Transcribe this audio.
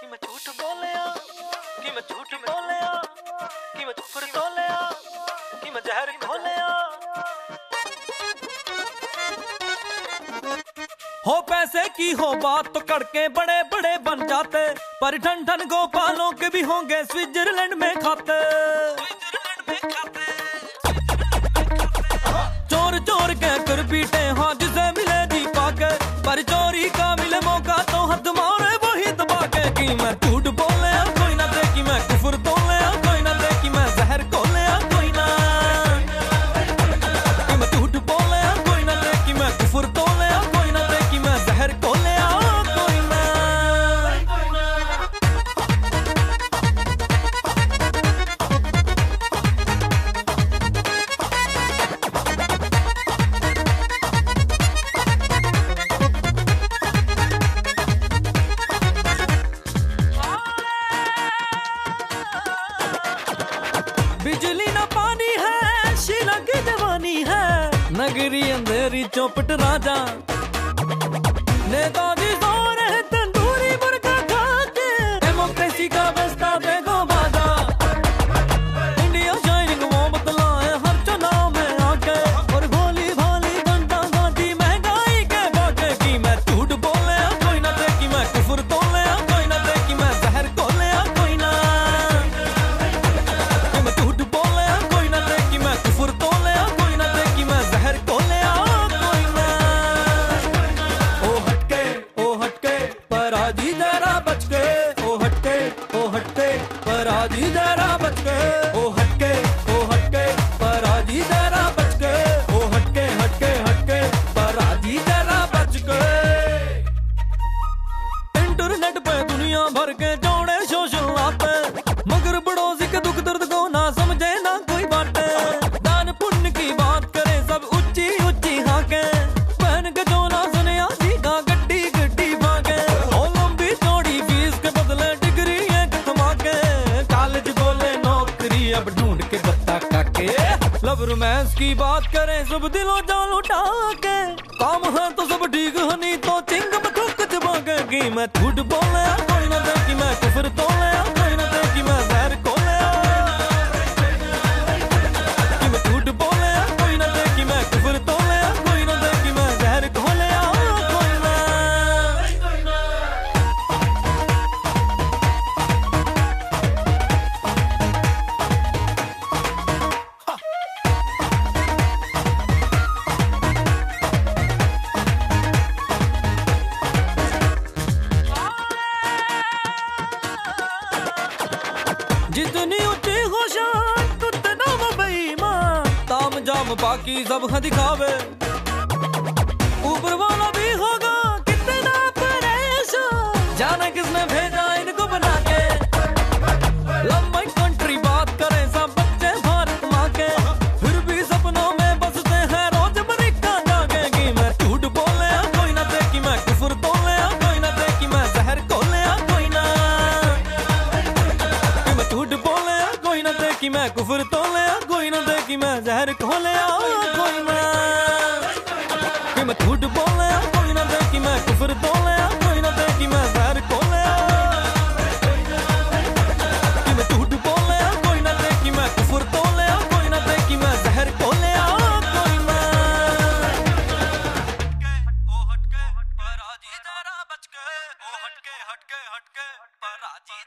कि मैं झूठ कि मैं झूठ कि मैं कि मैं जहर हो? पैसे की हो बात तो कड़के बड़े बड़े बन जाते। पर ठन ठन गोपालों के भी होंगे स्विट्जरलैंड में खाते। चोर चोर के कर पीटे हाँ जिसे मिले दीपा के। पर चोरी का मिले मौका तो हथ मार वही લગ રહી અંધેરી ચોપટ રાજા ને તો ओ हटके ओ हटके जरा ओ हटके हटके हटके जरा इंटरनेट दुनिया भर के जोड़े अब ढूंढ के बत्ता काके लव रोमांस की बात करें सब दिलो जान उठा के। काम है तो सब ठीक है, नहीं तो चिंग बखुक जबागे कि मैं झूठ बोले कोई ना दे कि मैं कुफर तोले। ਜਿਤਨੀ ਉੱਚੀ ਹੋਸ਼ਾਨ ਟੁੱਟਣਾ ਵਾ ਮਾਂ ਤਾਮ ਜਾਮ ਬਾਕੀ ਜ਼ਬਹ ਦਿਖਾਵੇ। मैं कुफर तोले कोई ना दे कि मैं जहर खोले कोई ना। कि मैं झूठ बोले कोई ना दे कि मैं कुफर तोले कोई ना दे कि मैं जहर खोले कि मैं झूठ बोले कोई ना दे कि मैं कुफर तोले कोई ना दे कि मैं जहर खोले कोई ना। ओ हटके पर आजी जरा बच के ओ हटके हटके हटके, पर आजी जरा बच के